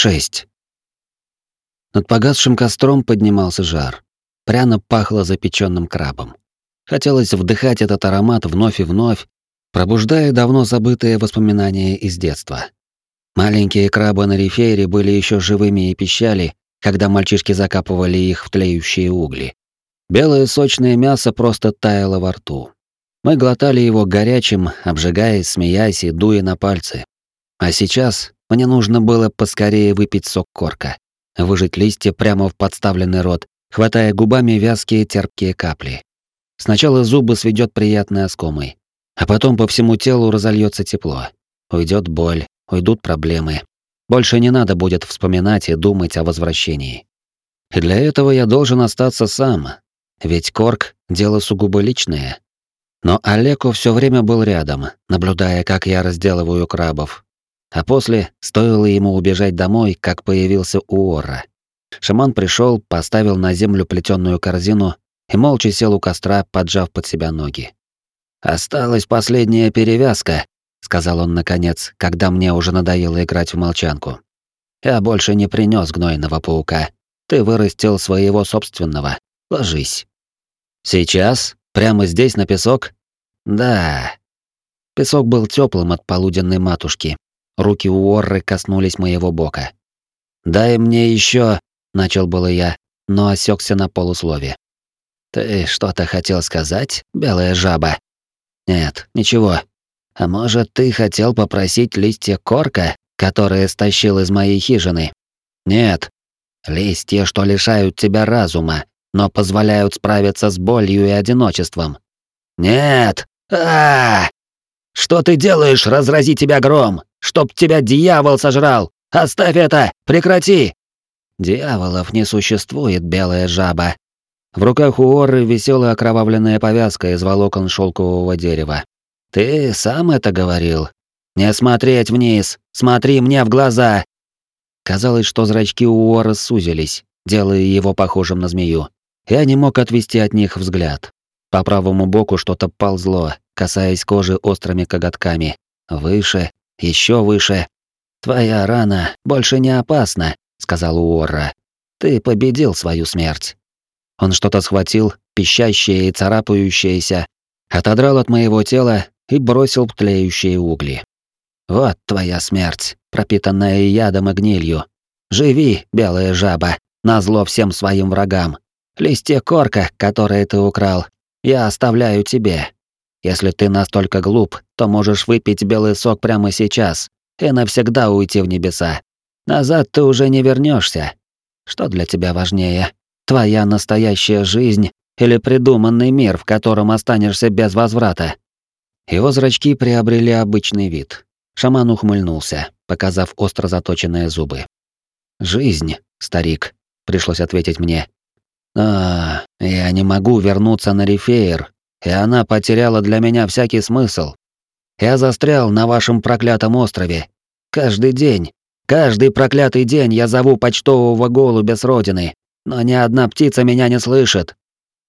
Шесть. Над погасшим костром поднимался жар. Пряно пахло запеченным крабом. Хотелось вдыхать этот аромат вновь и вновь, пробуждая давно забытые воспоминания из детства. Маленькие крабы на рифейре были еще живыми и пищали, когда мальчишки закапывали их в тлеющие угли. Белое сочное мясо просто таяло во рту. Мы глотали его горячим, обжигаясь, смеясь и дуя на пальцы. А сейчас мне нужно было поскорее выпить сок корка, выжать листья прямо в подставленный рот, хватая губами вязкие терпкие капли. Сначала зубы сведет приятной оскомой, а потом по всему телу разольется тепло. Уйдет боль, уйдут проблемы. Больше не надо будет вспоминать и думать о возвращении. И для этого я должен остаться сам, ведь корк — дело сугубо личное. Но Олеко все время был рядом, наблюдая, как я разделываю крабов. А после, стоило ему убежать домой, как появился Уорра. Шаман пришел, поставил на землю плетеную корзину и молча сел у костра, поджав под себя ноги. «Осталась последняя перевязка», — сказал он наконец, когда мне уже надоело играть в молчанку. «Я больше не принес гнойного паука. Ты вырастил своего собственного. Ложись». «Сейчас? Прямо здесь, на песок?» «Да». Песок был теплым от полуденной матушки. Руки Уорры коснулись моего бока. «Дай мне еще, начал было я, но осекся на полуслове. «Ты что-то хотел сказать, белая жаба?» «Нет, ничего. А может, ты хотел попросить листья корка, которые стащил из моей хижины?» «Нет. Листья, что лишают тебя разума, но позволяют справиться с болью и одиночеством». «Нет! а, -а, -а! Что ты делаешь, разрази тебя гром? Чтоб тебя дьявол сожрал! Оставь это! Прекрати!» Дьяволов не существует, белая жаба. В руках у Оры висела окровавленная повязка из волокон шелкового дерева. Ты сам это говорил? Не смотреть вниз, смотри мне в глаза. Казалось, что зрачки у Оры сузились, делая его похожим на змею. Я не мог отвести от них взгляд. По правому боку что-то ползло, касаясь кожи острыми коготками. Выше, еще выше. Твоя рана больше не опасна, сказал Уорра. Ты победил свою смерть. Он что-то схватил, пищащее и царапающееся, отодрал от моего тела и бросил в тлеющие угли. Вот твоя смерть, пропитанная ядом и гнилью. Живи, белая жаба, назло всем своим врагам. Листья корка, которые ты украл, я оставляю тебе. Если ты настолько глуп, то можешь выпить белый сок прямо сейчас и навсегда уйти в небеса. Назад ты уже не вернешься. Что для тебя важнее? Твоя настоящая жизнь или придуманный мир, в котором останешься без возврата? Его зрачки приобрели обычный вид. Шаман ухмыльнулся, показав остро заточенные зубы. «Жизнь, старик», — пришлось ответить мне. «А, я не могу вернуться на Рифеер, и она потеряла для меня всякий смысл. Я застрял на вашем проклятом острове. Каждый день, Каждый проклятый день я зову почтового голубя с родины, но ни одна птица меня не слышит.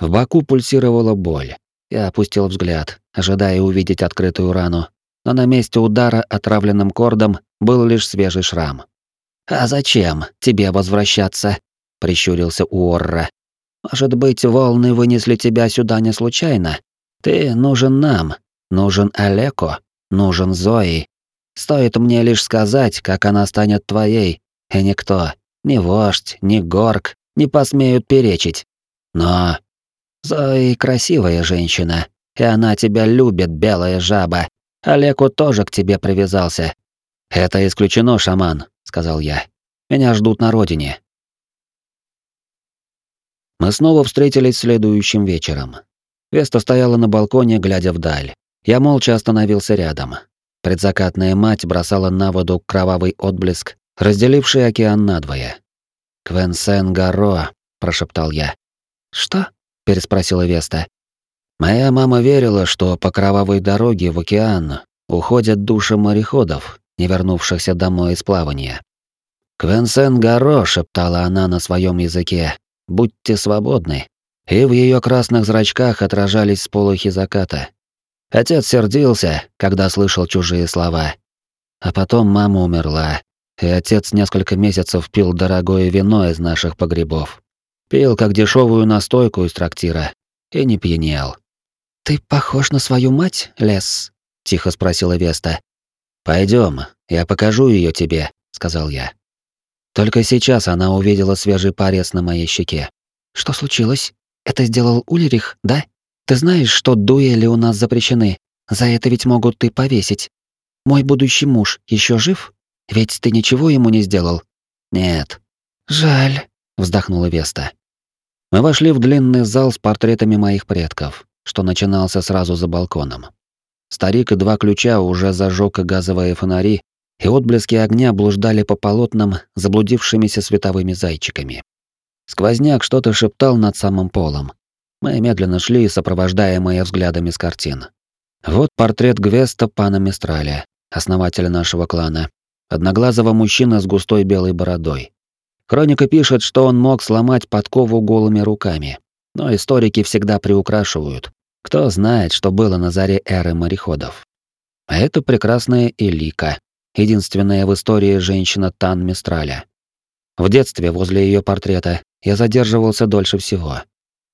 В боку пульсировала боль. Я опустил взгляд, ожидая увидеть открытую рану, но на месте удара отравленным кордом был лишь свежий шрам. «А зачем тебе возвращаться?» — прищурился Уорра. «Может быть, волны вынесли тебя сюда не случайно? Ты нужен нам, нужен Олеко, нужен Зои, Стоит мне лишь сказать, как она станет твоей, и никто, ни вождь, ни горг, не посмеют перечить. Но Зои красивая женщина, и она тебя любит, белая жаба. Олеку тоже к тебе привязался. Это исключено, шаман, сказал я. Меня ждут на родине. Мы снова встретились следующим вечером. Веста стояла на балконе, глядя вдаль. Я молча остановился рядом. Предзакатная мать бросала на воду кровавый отблеск, разделивший океан надвое. «Квенсен Гаро», — прошептал я. «Что?» — переспросила Веста. «Моя мама верила, что по кровавой дороге в океан уходят души мореходов, не вернувшихся домой из плавания. «Квенсен Гаро», — шептала она на своем языке, — «будьте свободны». И в ее красных зрачках отражались сполохи заката. Отец сердился, когда слышал чужие слова. А потом мама умерла, и отец несколько месяцев пил дорогое вино из наших погребов. Пил как дешевую настойку из трактира и не пьянел. «Ты похож на свою мать, Лес?» — тихо спросила Веста. Пойдем, я покажу ее тебе», — сказал я. Только сейчас она увидела свежий порез на моей щеке. «Что случилось? Это сделал Ульрих, да? Ты знаешь, что дуэли у нас запрещены? За это ведь могут ты повесить. Мой будущий муж еще жив? Ведь ты ничего ему не сделал?» «Нет». «Жаль», — вздохнула Веста. Мы вошли в длинный зал с портретами моих предков, что начинался сразу за балконом. Старик и два ключа уже зажег газовые фонари, и отблески огня блуждали по полотнам заблудившимися световыми зайчиками. Сквозняк что-то шептал над самым полом. Мы медленно шли, сопровождаемые взглядами с картин. Вот портрет Гвеста пана Мистраля, основателя нашего клана, одноглазого мужчины с густой белой бородой. Хроника пишет, что он мог сломать подкову голыми руками, но историки всегда приукрашивают. Кто знает, что было на заре эры мореходов. А это прекрасная Элика, единственная в истории женщина Тан Мистраля. В детстве возле ее портрета я задерживался дольше всего.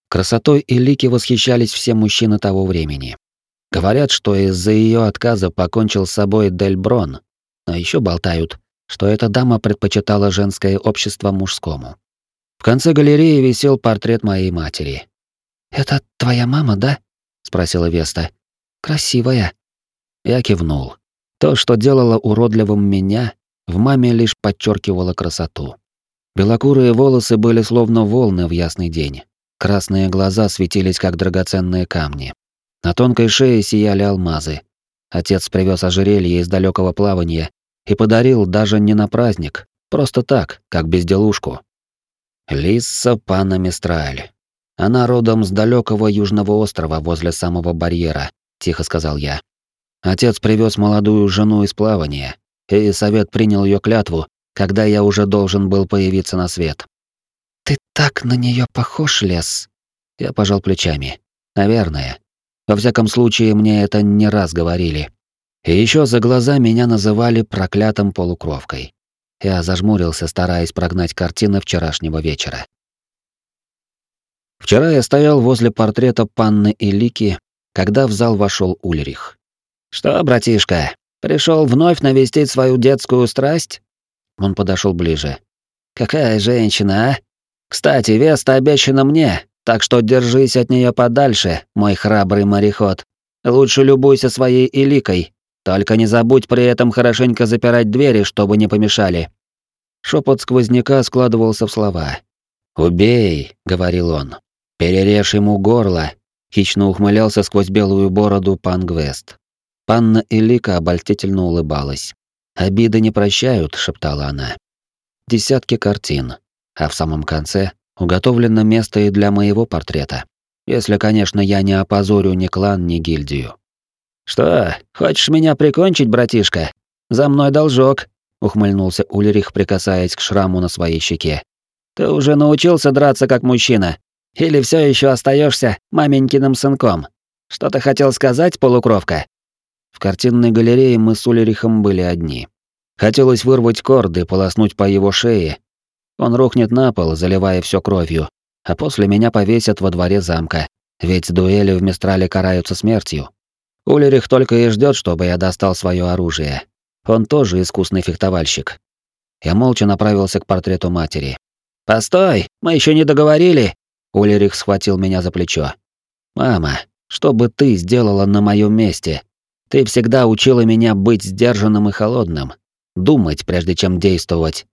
Красотой Элики восхищались все мужчины того времени. Говорят, что из-за ее отказа покончил с собой Дель Брон, но еще болтают, что эта дама предпочитала женское общество мужскому. В конце галереи висел портрет моей матери. «Это твоя мама, да?» — спросила Веста. «Красивая». Я кивнул. То, что делало уродливым меня, в маме лишь подчеркивало красоту. Белокурые волосы были словно волны в ясный день. Красные глаза светились, как драгоценные камни. На тонкой шее сияли алмазы. Отец привез ожерелье из далекого плавания и подарил даже не на праздник, просто так, как безделушку. Лисса пана Мистраль. Она родом с далекого южного острова возле самого барьера, тихо сказал я. Отец привез молодую жену из плавания, и совет принял ее клятву, когда я уже должен был появиться на свет. Ты так на нее похож, Лес. Я пожал плечами. Наверное. Во всяком случае, мне это не раз говорили. И еще за глаза меня называли проклятым полукровкой. Я зажмурился, стараясь прогнать картины вчерашнего вечера. Вчера я стоял возле портрета панны Илики, когда в зал вошел Ульрих. «Что, братишка, пришел вновь навестить свою детскую страсть?» Он подошел ближе. «Какая женщина, а? Кстати, Веста обещана мне, так что держись от нее подальше, мой храбрый мореход. Лучше любуйся своей Иликой, только не забудь при этом хорошенько запирать двери, чтобы не помешали. Шепот сквозняка складывался в слова. «Убей», — говорил он. «Перережь ему горло», — хищно ухмылялся сквозь белую бороду пан Гвест. Панна Элика обольстительно улыбалась. «Обиды не прощают», — шептала она. Десятки картин, а в самом конце уготовлено место и для моего портрета. Если, конечно, я не опозорю ни клан, ни гильдию. «Что, хочешь меня прикончить, братишка? За мной должок», — ухмыльнулся Ульрих, прикасаясь к шраму на своей щеке. «Ты уже научился драться как мужчина? Или все еще остаешься маменькиным сынком? Что ты хотел сказать, полукровка?» В картинной галерее мы с Ульрихом были одни. Хотелось вырвать корды, полоснуть по его шее. Он рухнет на пол, заливая все кровью, а после меня повесят во дворе замка, ведь дуэли в Мистрале караются смертью. Улерих только и ждет, чтобы я достал свое оружие. Он тоже искусный фехтовальщик. Я молча направился к портрету матери. «Постой, мы еще не договорили!» Улерих схватил меня за плечо. «Мама, что бы ты сделала на моем месте? Ты всегда учила меня быть сдержанным и холодным, думать, прежде чем действовать».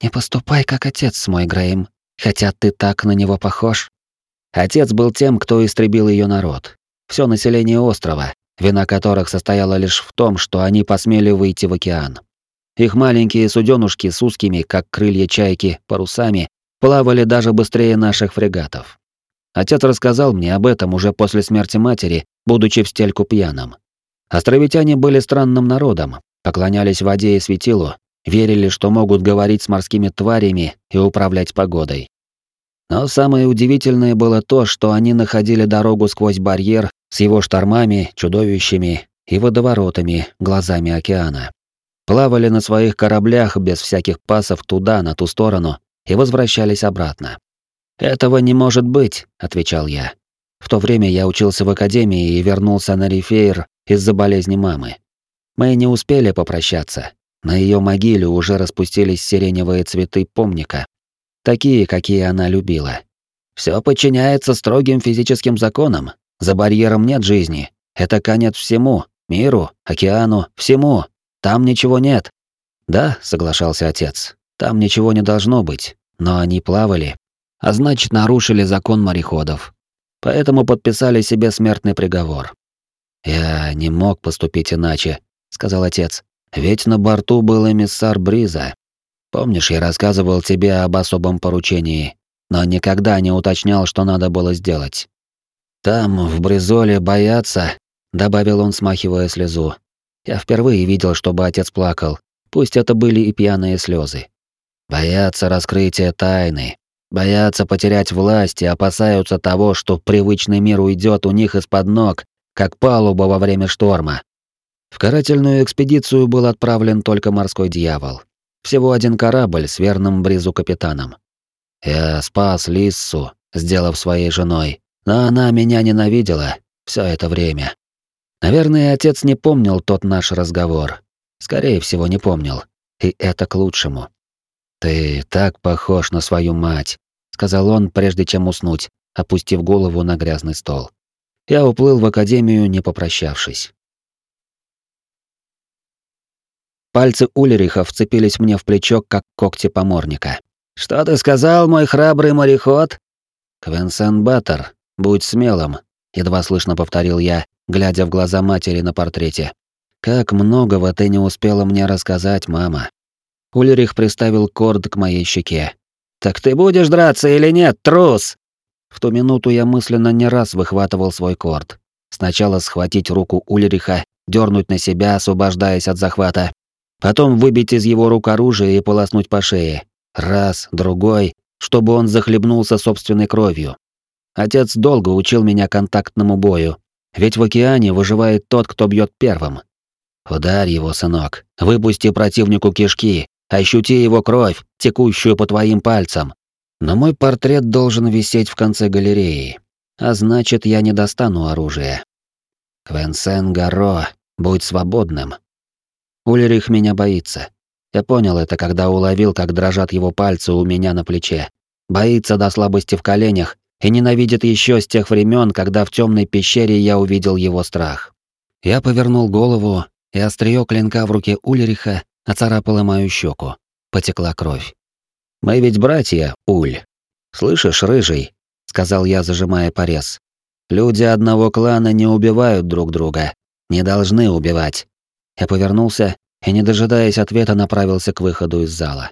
«Не поступай, как отец мой, Грейм, хотя ты так на него похож». Отец был тем, кто истребил ее народ. Все население острова, вина которых состояла лишь в том, что они посмели выйти в океан. Их маленькие суденушки с узкими, как крылья чайки, парусами плавали даже быстрее наших фрегатов. Отец рассказал мне об этом уже после смерти матери, будучи в стельку пьяным. Островитяне были странным народом, поклонялись воде и светилу, верили, что могут говорить с морскими тварями и управлять погодой. Но самое удивительное было то, что они находили дорогу сквозь барьер с его штормами, чудовищами и водоворотами, глазами океана. плавали на своих кораблях без всяких пасов туда, на ту сторону, и возвращались обратно. «Этого не может быть», — отвечал я. В то время я учился в академии и вернулся на Рифейр из-за болезни мамы. Мы не успели попрощаться. На ее могиле уже распустились сиреневые цветы помника, такие, какие она любила. Все подчиняется строгим физическим законам. За барьером нет жизни. Это конец всему, миру, океану, всему. Там ничего нет. Да, соглашался отец. Там ничего не должно быть, но они плавали, а значит, нарушили закон мореходов. Поэтому подписали себе смертный приговор. Я не мог поступить иначе, сказал отец. Ведь на борту был эмиссар Бриза. Помнишь, я рассказывал тебе об особом поручении, но никогда не уточнял, что надо было сделать. Там, в Бризоле, боятся, добавил он, смахивая слезу. Я впервые видел, чтобы отец плакал, пусть это были и пьяные слезы. Боятся раскрытия тайны, боятся потерять власть и опасаются того, что привычный мир уйдет у них из-под ног, как палуба во время шторма. В карательную экспедицию был отправлен только морской дьявол. Всего один корабль с верным Бризу капитаном. Я спас Лиссу, сделав своей женой, но она меня ненавидела все это время. Наверное, отец не помнил тот наш разговор. Скорее всего, не помнил. И это к лучшему. «Ты так похож на свою мать», — сказал он, прежде чем уснуть, опустив голову на грязный стол. Я уплыл в академию, не попрощавшись. Пальцы Ульриха вцепились мне в плечо, как когти поморника. «Что ты сказал, мой храбрый мореход?» «Квенсен Баттер, будь смелым», — едва слышно повторил я, глядя в глаза матери на портрете. «Как многого ты не успела мне рассказать, мама». Ульрих приставил корд к моей щеке. «Так ты будешь драться или нет, трус?» В ту минуту я мысленно не раз выхватывал свой корд. Сначала схватить руку Ульриха, дернуть на себя, освобождаясь от захвата, Потом выбить из его рук оружие и полоснуть по шее. Раз, другой, чтобы он захлебнулся собственной кровью. Отец долго учил меня контактному бою, ведь в океане выживает тот, кто бьет первым. Ударь его, сынок, выпусти противнику кишки, ощути его кровь, текущую по твоим пальцам. Но мой портрет должен висеть в конце галереи, а значит, я не достану оружие. Квенсен Гаро, будь свободным. Ульрих меня боится. Я понял это, когда уловил, как дрожат его пальцы у меня на плече. Боится до слабости в коленях и ненавидит еще с тех времен, когда в темной пещере я увидел его страх. Я повернул голову, и острие клинка в руке Ульриха оцарапало мою щеку. Потекла кровь. «Мы ведь братья, Уль. Слышишь, рыжий?» — сказал я, зажимая порез. «Люди одного клана не убивают друг друга. Не должны убивать. Я повернулся и, не дожидаясь ответа, направился к выходу из зала.